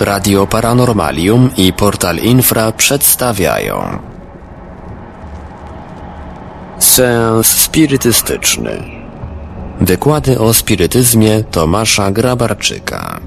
Radio Paranormalium i Portal Infra przedstawiają Seans spirytystyczny Wykłady o spirytyzmie Tomasza Grabarczyka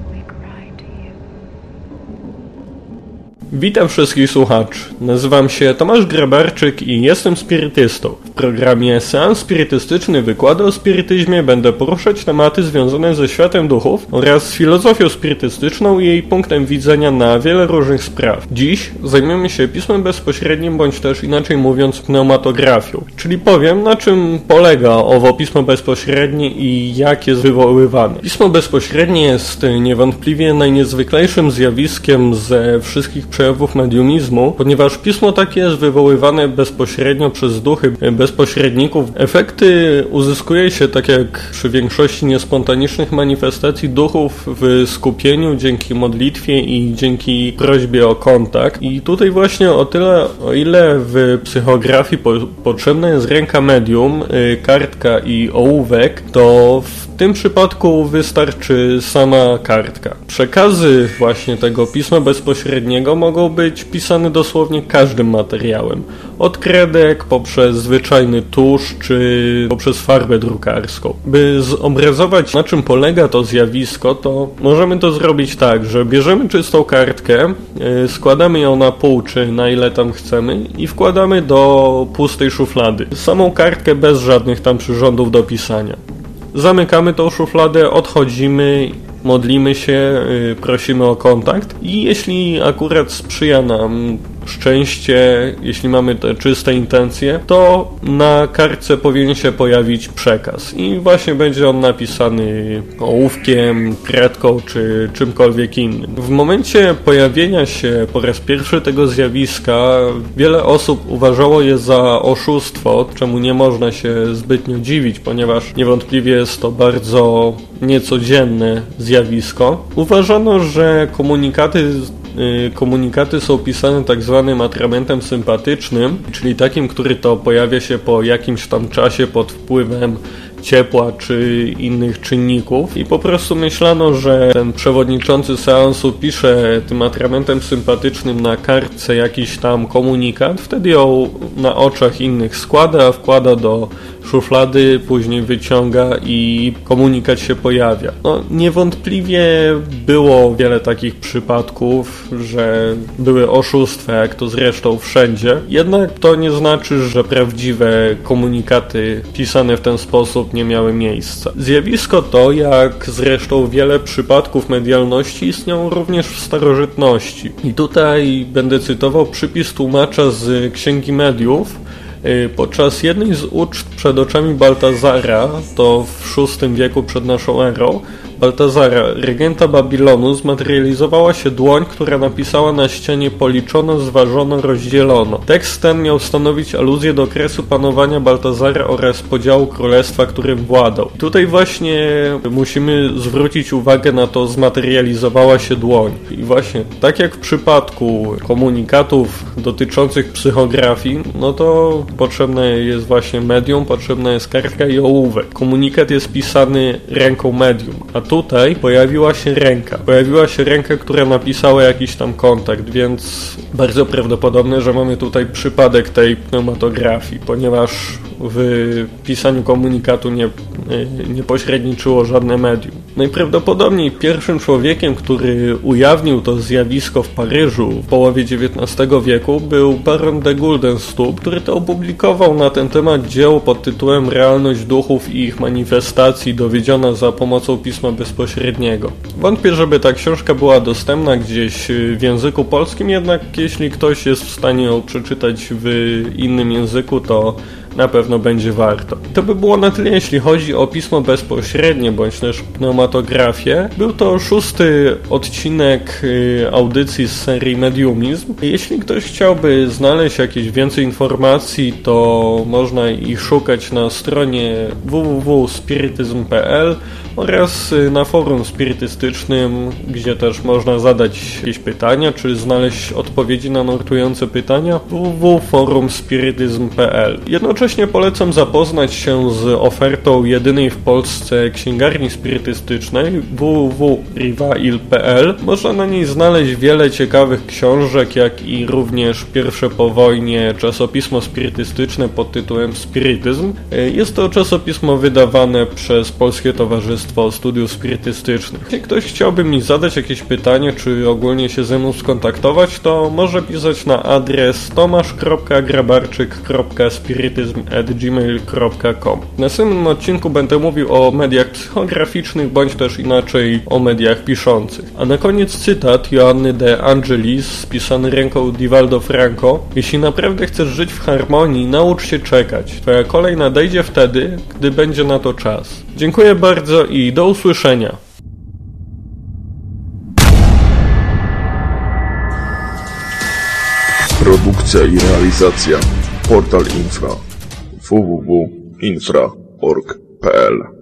Witam wszystkich słuchaczy. Nazywam się Tomasz Grabarczyk i jestem spirytystą. Programie Seans Spirytystyczny Wykłady o spirytyzmie będę poruszać tematy związane ze światem duchów oraz filozofią spirytystyczną i jej punktem widzenia na wiele różnych spraw. Dziś zajmiemy się pismem bezpośrednim, bądź też inaczej mówiąc pneumatografią. Czyli powiem na czym polega owo pismo bezpośrednie i jak jest wywoływane. Pismo bezpośrednie jest niewątpliwie najniezwyklejszym zjawiskiem ze wszystkich przejawów mediumizmu, ponieważ pismo takie jest wywoływane bezpośrednio przez duchy bezpośredników. Efekty uzyskuje się, tak jak przy większości niespontanicznych manifestacji duchów, w skupieniu, dzięki modlitwie i dzięki prośbie o kontakt. I tutaj właśnie o tyle, o ile w psychografii po, potrzebna jest ręka medium, y, kartka i ołówek, to w tym przypadku wystarczy sama kartka. Przekazy właśnie tego pisma bezpośredniego mogą być pisane dosłownie każdym materiałem. Od kredek poprzez zwyczajny tusz czy poprzez farbę drukarską. By zobrazować na czym polega to zjawisko, to możemy to zrobić tak, że bierzemy czystą kartkę, yy, składamy ją na pół czy na ile tam chcemy i wkładamy do pustej szuflady. Samą kartkę bez żadnych tam przyrządów do pisania. Zamykamy tą szufladę, odchodzimy modlimy się, y, prosimy o kontakt i jeśli akurat sprzyja nam szczęście, jeśli mamy te czyste intencje, to na kartce powinien się pojawić przekaz i właśnie będzie on napisany ołówkiem, kredką czy czymkolwiek innym. W momencie pojawienia się po raz pierwszy tego zjawiska wiele osób uważało je za oszustwo, czemu nie można się zbytnio dziwić, ponieważ niewątpliwie jest to bardzo niecodzienne zjawisko. Uważano, że komunikaty komunikaty są pisane tak zwanym atramentem sympatycznym, czyli takim, który to pojawia się po jakimś tam czasie pod wpływem ciepła czy innych czynników i po prostu myślano, że ten przewodniczący seansu pisze tym atramentem sympatycznym na kartce jakiś tam komunikat, wtedy ją na oczach innych składa, wkłada do szuflady, później wyciąga i komunikat się pojawia. No, niewątpliwie było wiele takich przypadków, że były oszustwa, jak to zresztą wszędzie. Jednak to nie znaczy, że prawdziwe komunikaty pisane w ten sposób nie miały miejsca. Zjawisko to, jak zresztą wiele przypadków medialności istniało również w starożytności. I tutaj będę cytował przypis tłumacza z Księgi Mediów, Y, podczas jednej z uczt przed oczami Baltazara, to w VI wieku przed naszą erą, Baltazara, regenta Babilonu, zmaterializowała się dłoń, która napisała na ścianie policzono, zważono, rozdzielono. Tekst ten miał stanowić aluzję do okresu panowania Baltazara oraz podziału królestwa, którym władał. Tutaj właśnie musimy zwrócić uwagę na to, zmaterializowała się dłoń. I właśnie, tak jak w przypadku komunikatów dotyczących psychografii, no to potrzebne jest właśnie medium, potrzebna jest kartka i ołówek. Komunikat jest pisany ręką medium, a tutaj pojawiła się ręka. Pojawiła się ręka, która napisała jakiś tam kontakt, więc bardzo prawdopodobne, że mamy tutaj przypadek tej pneumatografii, ponieważ w pisaniu komunikatu nie, nie pośredniczyło żadne medium. Najprawdopodobniej pierwszym człowiekiem, który ujawnił to zjawisko w Paryżu w połowie XIX wieku był baron de Guldenstub, który to opublikował na ten temat dzieło pod tytułem Realność duchów i ich manifestacji dowiedziona za pomocą pisma bezpośredniego. Wątpię, żeby ta książka była dostępna gdzieś w języku polskim, jednak jeśli ktoś jest w stanie ją przeczytać w innym języku, to na pewno będzie warto. To by było na tyle, jeśli chodzi o pismo bezpośrednie, bądź też pneumatografię. Był to szósty odcinek y, audycji z serii Mediumizm. Jeśli ktoś chciałby znaleźć jakieś więcej informacji, to można ich szukać na stronie www.spirityzm.pl oraz y, na forum spirytystycznym, gdzie też można zadać jakieś pytania, czy znaleźć odpowiedzi na nurtujące pytania www.forumspirityzm.pl. Jednocześnie Jednocześnie polecam zapoznać się z ofertą jedynej w Polsce księgarni spirytystycznej www.rivail.pl. Można na niej znaleźć wiele ciekawych książek, jak i również pierwsze po wojnie czasopismo spirytystyczne pod tytułem Spirytyzm. Jest to czasopismo wydawane przez Polskie Towarzystwo Studiów Spirytystycznych. Jeśli ktoś chciałby mi zadać jakieś pytanie, czy ogólnie się ze mną skontaktować, to może pisać na adres tomasz.grabarczyk.spirytyzm.gmail.com W następnym odcinku będę mówił o mediach psychograficznych, bądź też inaczej o mediach piszących. A na koniec cytat Joanny de Angelis, spisany ręką Divaldo Franco. Jeśli naprawdę chcesz żyć w harmonii, naucz się czekać. Twoja kolej nadejdzie wtedy, gdy będzie na to czas. Dziękuję bardzo i do usłyszenia. Produkcja i realizacja Portal Infra www.infra.org.pl